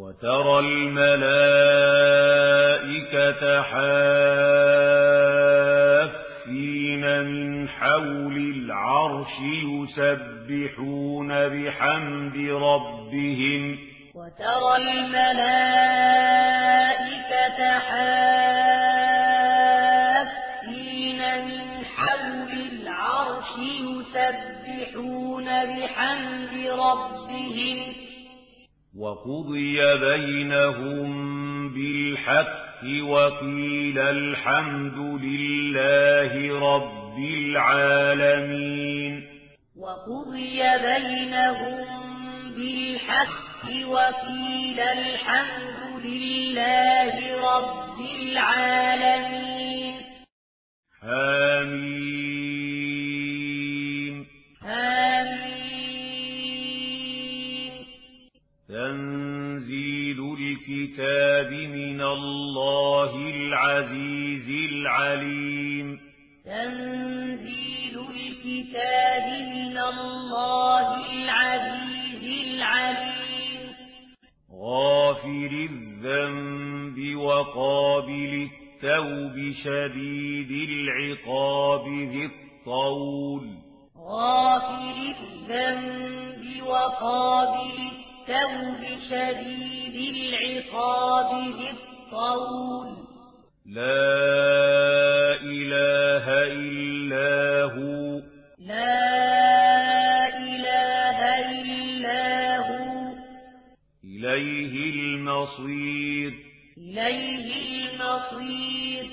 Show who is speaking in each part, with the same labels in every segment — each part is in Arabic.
Speaker 1: وترى الملائكة حافين من حول العرش يسبحون بحمد ربهم
Speaker 2: وترى الملائكة حافين من حول العرش يسبحون بحمد ربهم
Speaker 1: وَقُضِيَ بَيْنَهُم بِالْحَقِّ وَقِيلَ الْحَمْدُ لِلَّهِ رَبِّ الْعَالَمِينَ.
Speaker 2: وَقُضِيَ بَيْنَهُم بِالْحَقِّ وَقِيلَ الْحَمْدُ لِلَّهِ رَبِّ الْعَالَمِينَ.
Speaker 1: الكتاب من الله العزيز العليم.
Speaker 2: تنزيل الكتاب من الله العزيز العليم.
Speaker 1: غافر الذنب وقابل التوب شديد العقاب ذي الطول.
Speaker 2: غافر الذنب وقابل التوب شديد في العقاب
Speaker 1: لا إله إلا هو.
Speaker 2: لا إله إلا هو.
Speaker 1: إليه المصير.
Speaker 2: إليه المصير.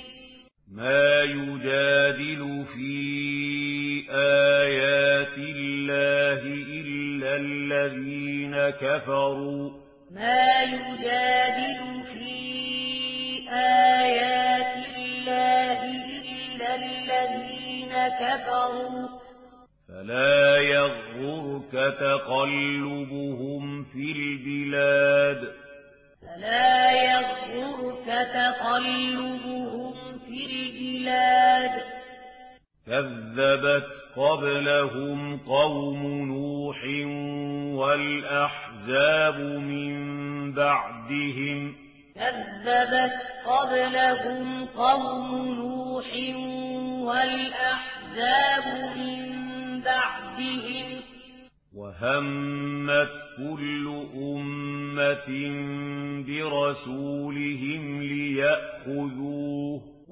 Speaker 1: ما يجادل في آيات الله إلا الذين كفروا.
Speaker 2: ما يجادل في آيات الله إلا الذين كفروا.
Speaker 1: فلا يغرك تقلبهم في البلاد.
Speaker 2: فلا يغرك تقلبهم في البلاد.
Speaker 1: كذبت قبلهم قوم نوح والأحزاب من بعدهم
Speaker 2: كذبت قبلهم قوم نوح والأحزاب من بعدهم
Speaker 1: وهمت كل أمة برسولهم ليأخذوه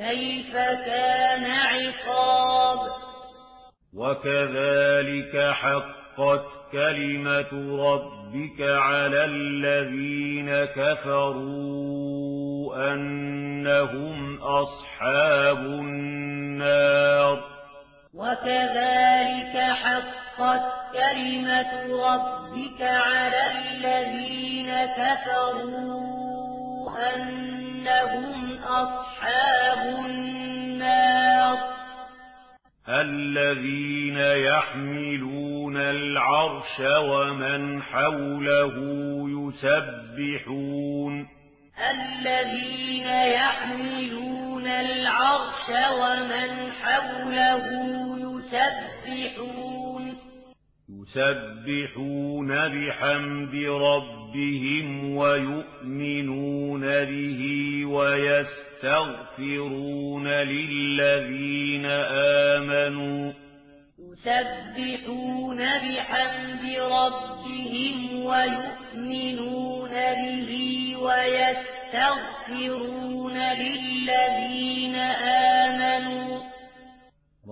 Speaker 2: كيف كان عقاب؟
Speaker 1: وكذلك حقت كلمة ربك على الذين كفروا أنهم أصحاب النار.
Speaker 2: وكذلك حقت كلمة ربك على الذين كفروا أنهم إنهم أصحاب النار.
Speaker 1: الذين يحملون العرش ومن حوله يسبحون.
Speaker 2: الذين يحملون العرش ومن حوله يسبحون.
Speaker 1: يسبحون بحمد ربهم ربهم ويؤمنون به ويستغفرون للذين آمنوا
Speaker 2: يسبحون بحمد ربهم ويؤمنون به ويستغفرون للذين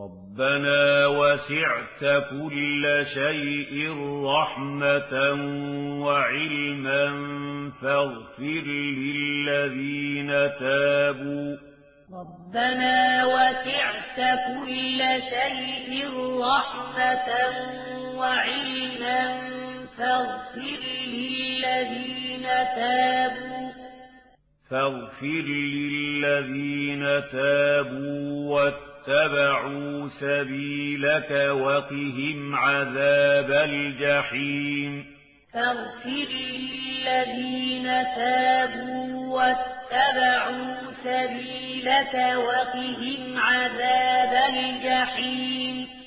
Speaker 1: ربنا وسعت كل شيء رحمة وعلما فاغفر للذين تابوا.
Speaker 2: ربنا وسعت كل شيء رحمة وعلما فاغفر للذين تابوا.
Speaker 1: فاغفر للذين تابوا واتبعوا سبيلك وقهم عذاب الجحيم.
Speaker 2: فاغفر للذين تابوا واتبعوا سبيلك وقهم عذاب الجحيم.